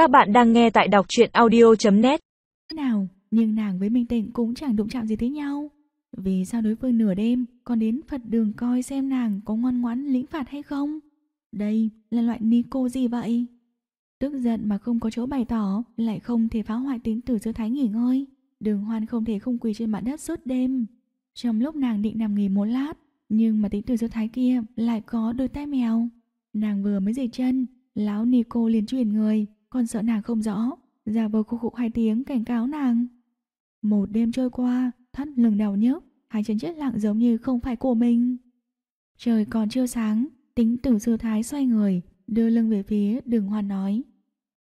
Các bạn đang nghe tại đọc truyện audio.net nào, nhưng nàng với Minh Tịnh cũng chẳng đụng chạm gì tới nhau. Vì sao đối phương nửa đêm còn đến Phật đường coi xem nàng có ngoan ngoãn lĩnh phạt hay không? Đây là loại ni cô gì vậy? Tức giận mà không có chỗ bày tỏ, lại không thể phá hoại tính tử giữa thái nghỉ ngơi. Đường hoan không thể không quỳ trên mặt đất suốt đêm. Trong lúc nàng định nằm nghỉ một lát, nhưng mà tính tử giữa thái kia lại có đôi tay mèo. Nàng vừa mới dậy chân, lão Nico liền chuyển người, con sợ nàng không rõ, giả vờ khu khụ hai tiếng cảnh cáo nàng. Một đêm trôi qua, thắt lừng đầu nhớp hai chân chết lặng giống như không phải của mình. Trời còn chưa sáng, tính tử sư thái xoay người, đưa lưng về phía đường hoa nói.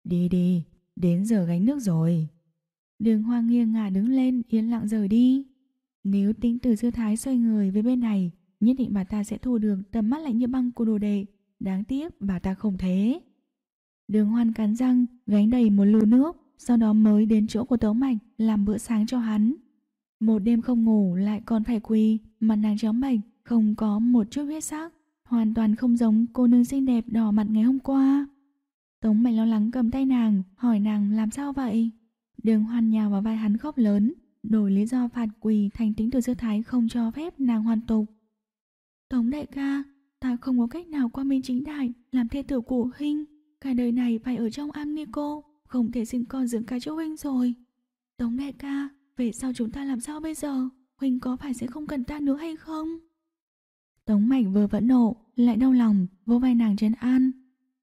Đi đi, đến giờ gánh nước rồi. Đường hoa nghiêng ngả đứng lên, yên lặng rời đi. Nếu tính tử sư thái xoay người về bên này, nhất định bà ta sẽ thu được tầm mắt lạnh như băng của đồ đệ. Đáng tiếc bà ta không thế. Đường hoan cắn răng, gánh đầy một lù nước, sau đó mới đến chỗ của Tống Mạch làm bữa sáng cho hắn. Một đêm không ngủ lại còn phải quỳ, mặt nàng chóng bệnh, không có một chút huyết sắc, hoàn toàn không giống cô nương xinh đẹp đỏ mặt ngày hôm qua. Tống Mạch lo lắng cầm tay nàng, hỏi nàng làm sao vậy? Đường hoan nhào vào vai hắn khóc lớn, đổi lý do phạt quỳ thành tính từ sư thái không cho phép nàng hoàn tục. Tống đại ca, ta không có cách nào qua minh chính đại làm thê tử của huynh. Cả đời này phải ở trong Amnico, không thể sinh con dưỡng cái chỗ huynh rồi. Tống đại ca, về sau chúng ta làm sao bây giờ? Huynh có phải sẽ không cần ta nữa hay không? Tống mạch vừa vẫn nộ, lại đau lòng, vô vai nàng trên an.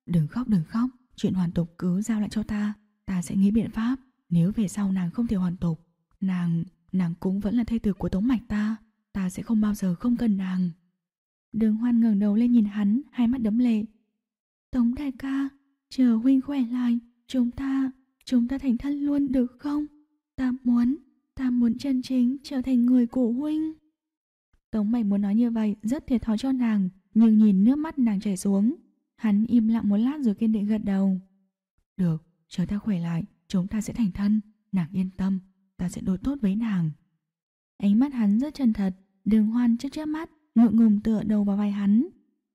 Đừng khóc đừng khóc, chuyện hoàn tục cứ giao lại cho ta, ta sẽ nghĩ biện pháp. Nếu về sau nàng không thể hoàn tục, nàng, nàng cũng vẫn là thê tử của Tống mạch ta, ta sẽ không bao giờ không cần nàng. Đường hoan ngẩng đầu lên nhìn hắn, hai mắt đấm lệ. Tống đại ca, chờ huynh khỏe lại, chúng ta, chúng ta thành thân luôn được không? Ta muốn, ta muốn chân chính trở thành người của huynh. Tống Mạch muốn nói như vậy rất thiệt thòi cho nàng, nhưng nhìn nước mắt nàng chảy xuống. Hắn im lặng một lát rồi kiên định gật đầu. Được, chờ ta khỏe lại, chúng ta sẽ thành thân. Nàng yên tâm, ta sẽ đối tốt với nàng. Ánh mắt hắn rất chân thật, đường hoan trước trước mắt, ngượng ngùng tựa đầu vào vai hắn.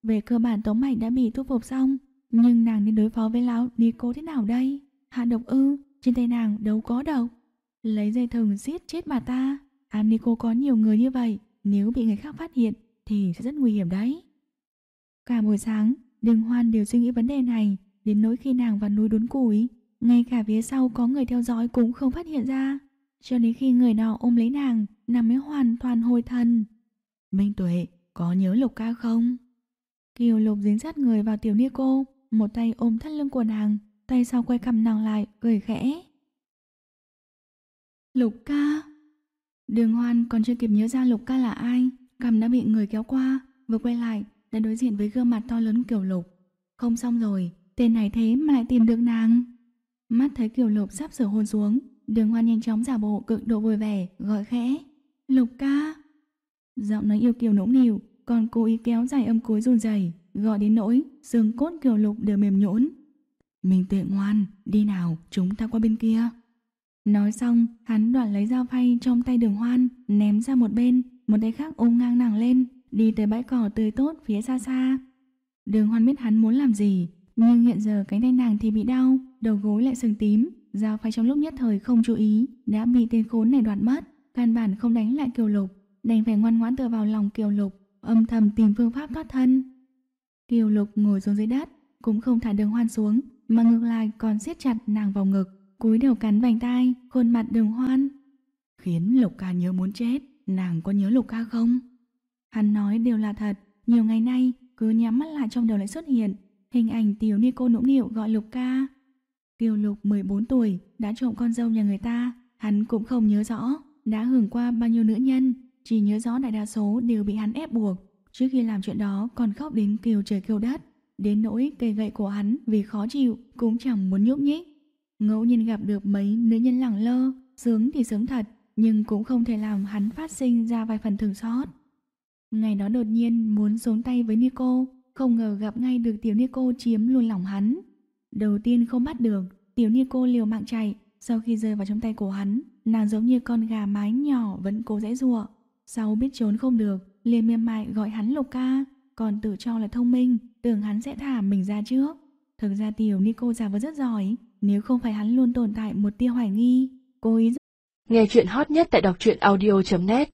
Về cơ bản Tống Mạch đã bị thu phục xong, nhưng nàng nên đối phó với lão Nico thế nào đây? Hạ độc ư, trên tay nàng đâu có độc. Lấy dây thừng giết chết bà ta. Am Nico có nhiều người như vậy, nếu bị người khác phát hiện thì sẽ rất nguy hiểm đấy. Cả buổi sáng, Đường Hoan đều suy nghĩ vấn đề này, đến nỗi khi nàng vào núi đốn củi, ngay cả phía sau có người theo dõi cũng không phát hiện ra. Cho đến khi người nọ ôm lấy nàng, nàng mới hoàn toàn hồi thần. Minh Tuệ, có nhớ Lục ca không? Kiều Lục dính sát người vào tiểu Nico, một tay ôm thắt lưng của nàng, tay sau quay cầm nàng lại, cười khẽ. Lục ca. Đường hoan còn chưa kịp nhớ ra Lục ca là ai, cầm đã bị người kéo qua, vừa quay lại, đã đối diện với gương mặt to lớn Kiều Lục. Không xong rồi, tên này thế mà lại tìm được nàng. Mắt thấy Kiều Lục sắp sửa hôn xuống, đường hoan nhanh chóng giả bộ cực độ vui vẻ, gọi khẽ. Lục ca. Giọng nói yêu kiều nũng nịu, còn cố ý kéo dài âm cuối run rẩy gọi đến nỗi xương cốt kiều lục đều mềm nhũn. Mình tuệ ngoan, đi nào, chúng ta qua bên kia. Nói xong, hắn đoạn lấy dao phay trong tay đường hoan, ném ra một bên, một tay khác ôm ngang nàng lên, đi tới bãi cỏ tươi tốt phía xa xa. Đường hoan biết hắn muốn làm gì, nhưng hiện giờ cánh tay nàng thì bị đau, đầu gối lại sừng tím, dao phay trong lúc nhất thời không chú ý, đã bị tên khốn này đoạt mất, căn bản không đánh lại kiều lục, đành phải ngoan ngoãn tựa vào lòng kiều lục, âm thầm tìm phương pháp thoát thân. Kiều Lục ngồi xuống dưới đất, cũng không thả đường hoan xuống, mà ngược lại còn siết chặt nàng vào ngực, cúi đầu cắn vành tai, khuôn mặt đường hoan. Khiến Lục ca nhớ muốn chết, nàng có nhớ Lục ca không? Hắn nói đều là thật, nhiều ngày nay cứ nhắm mắt lại trong đầu lại xuất hiện hình ảnh tiểu ni cô nũng nịu gọi Lục ca. Kiều Lục 14 tuổi đã trộm con dâu nhà người ta, hắn cũng không nhớ rõ đã hưởng qua bao nhiêu nữ nhân, chỉ nhớ rõ đại đa số đều bị hắn ép buộc. Trước khi làm chuyện đó còn khóc đến kêu trời kêu đất, đến nỗi cây gậy của hắn vì khó chịu cũng chẳng muốn nhúc nhích. Ngẫu nhiên gặp được mấy nữ nhân lẳng lơ, sướng thì sướng thật, nhưng cũng không thể làm hắn phát sinh ra vài phần thường xót. Ngày đó đột nhiên muốn xuống tay với Nico, không ngờ gặp ngay được tiểu Nico chiếm luôn lòng hắn. Đầu tiên không bắt được, tiểu Nico liều mạng chạy, sau khi rơi vào trong tay của hắn, nàng giống như con gà mái nhỏ vẫn cố dễ dụa. Sau biết trốn không được, liền mềm mại gọi hắn Lục ca, còn tự cho là thông minh, tưởng hắn sẽ thả mình ra trước. Thực ra tiểu Nico giả vờ rất giỏi, nếu không phải hắn luôn tồn tại một tia hoài nghi, cô ý. Nghe chuyện hot nhất tại đọc truyện audio.net